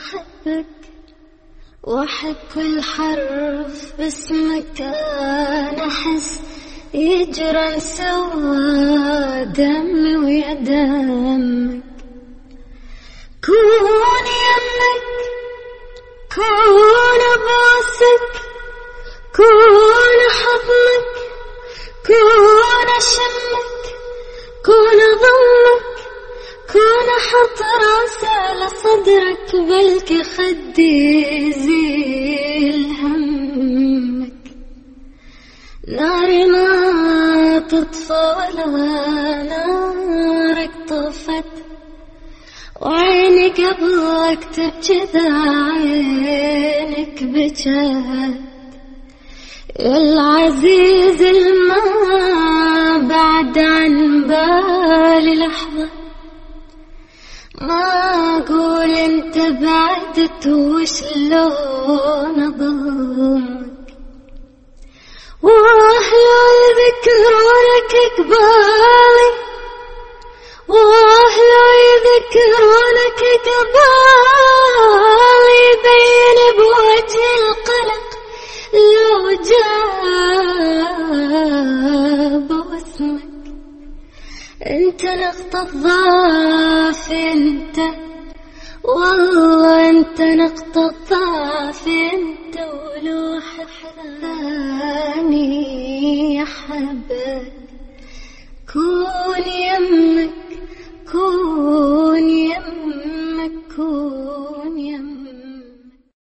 أحبك وأحب كل حرف باسمك. أنا أحس يجرى سوا دمي ويا دمك. كون يمك كون بوسك كون حضنك كون شمك كون ضمك كون حط راسي على صدرك بلكي خدي يزيل همك ناري ما تطفى ولا نارك طفت. وعيني قبلك تبجد عينك بجد يا العزيز الما بعد عن بالي لحظة. ما أقول أنت بعدت وشلون أضمك وأهل يذكرونك قبالي وأهل يذكرونك قبالي يبين بوجه القلق لو جاب اسمك أنت نقطة ضعف ولوح احلامي أحبك. كون يمك